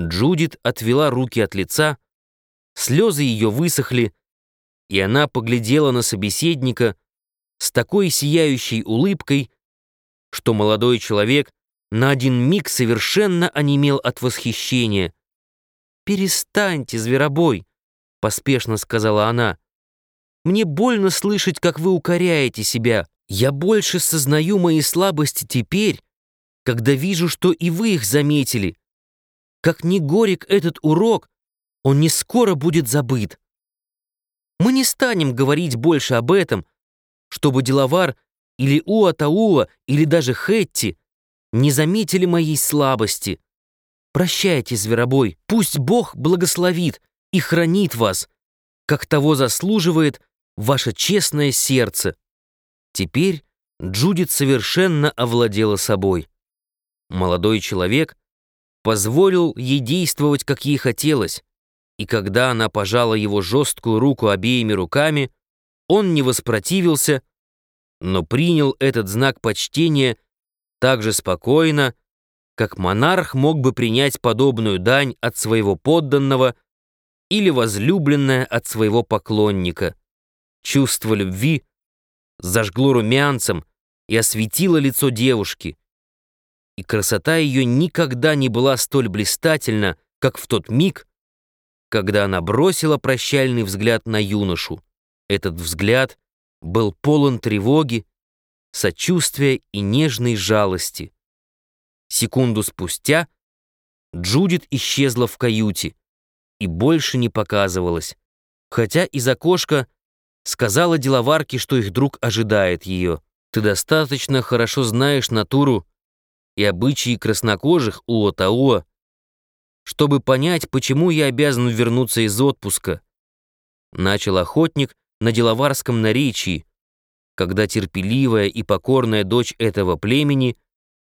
Джудит отвела руки от лица, слезы ее высохли, и она поглядела на собеседника с такой сияющей улыбкой, что молодой человек на один миг совершенно онемел от восхищения. «Перестаньте, зверобой!» — поспешно сказала она. «Мне больно слышать, как вы укоряете себя. Я больше сознаю мои слабости теперь, когда вижу, что и вы их заметили. Как ни горек этот урок, он не скоро будет забыт. Мы не станем говорить больше об этом, чтобы деловар или Уатауа или даже Хетти не заметили моей слабости. Прощайте, зверобой, пусть Бог благословит и хранит вас, как того заслуживает ваше честное сердце. Теперь Джудит совершенно овладела собой. Молодой человек позволил ей действовать, как ей хотелось, и когда она пожала его жесткую руку обеими руками, он не воспротивился, но принял этот знак почтения так же спокойно, как монарх мог бы принять подобную дань от своего подданного или возлюбленная от своего поклонника. Чувство любви зажгло румянцем и осветило лицо девушки, красота ее никогда не была столь блистательна, как в тот миг, когда она бросила прощальный взгляд на юношу. Этот взгляд был полон тревоги, сочувствия и нежной жалости. Секунду спустя Джудит исчезла в каюте и больше не показывалась, хотя из окошка сказала деловарке, что их друг ожидает ее. «Ты достаточно хорошо знаешь натуру и обычаи краснокожих Уотауа, чтобы понять, почему я обязан вернуться из отпуска», начал охотник на деловарском наречии, когда терпеливая и покорная дочь этого племени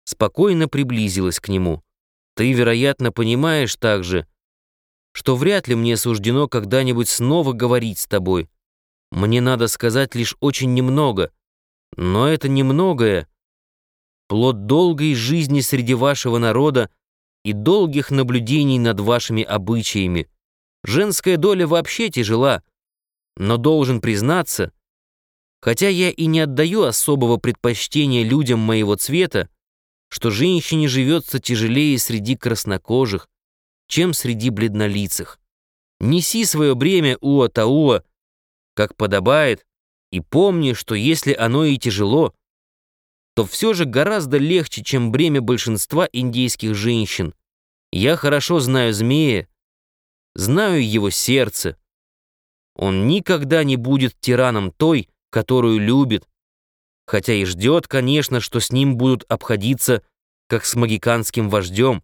спокойно приблизилась к нему. Ты, вероятно, понимаешь также, что вряд ли мне суждено когда-нибудь снова говорить с тобой. Мне надо сказать лишь очень немного, но это немногое — плод долгой жизни среди вашего народа и долгих наблюдений над вашими обычаями. Женская доля вообще тяжела, но должен признаться — Хотя я и не отдаю особого предпочтения людям моего цвета, что женщине живется тяжелее среди краснокожих, чем среди бледнолицых. Неси свое бремя Уа-Тауа, как подобает, и помни, что если оно и тяжело, то все же гораздо легче, чем бремя большинства индейских женщин. Я хорошо знаю змея, знаю его сердце. Он никогда не будет тираном той, которую любит, хотя и ждет, конечно, что с ним будут обходиться как с магиканским вождем.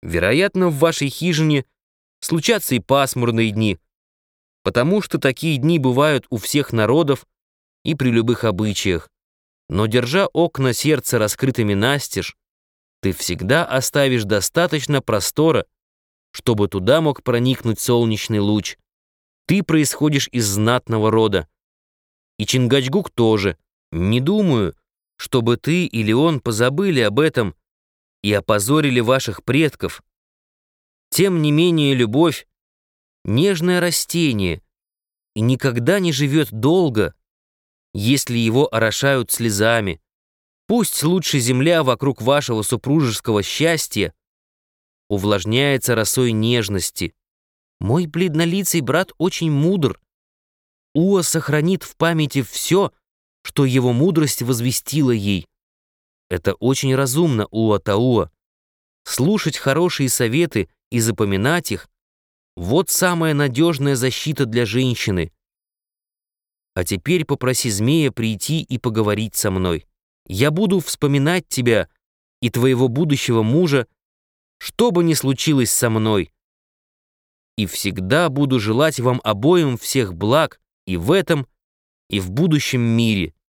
Вероятно, в вашей хижине случатся и пасмурные дни, потому что такие дни бывают у всех народов и при любых обычаях. Но держа окна сердца раскрытыми настежь, ты всегда оставишь достаточно простора, чтобы туда мог проникнуть солнечный луч. Ты происходишь из знатного рода, и Чингачгук тоже. Не думаю, чтобы ты или он позабыли об этом и опозорили ваших предков. Тем не менее, любовь — нежное растение и никогда не живет долго, если его орошают слезами. Пусть лучше земля вокруг вашего супружеского счастья увлажняется росой нежности. Мой бледнолицый брат очень мудр, Уа сохранит в памяти все, что его мудрость возвестила ей. Это очень разумно, Уа-Тауа. Слушать хорошие советы и запоминать их — вот самая надежная защита для женщины. А теперь попроси змея прийти и поговорить со мной. Я буду вспоминать тебя и твоего будущего мужа, что бы ни случилось со мной. И всегда буду желать вам обоим всех благ, и в этом, и в будущем мире.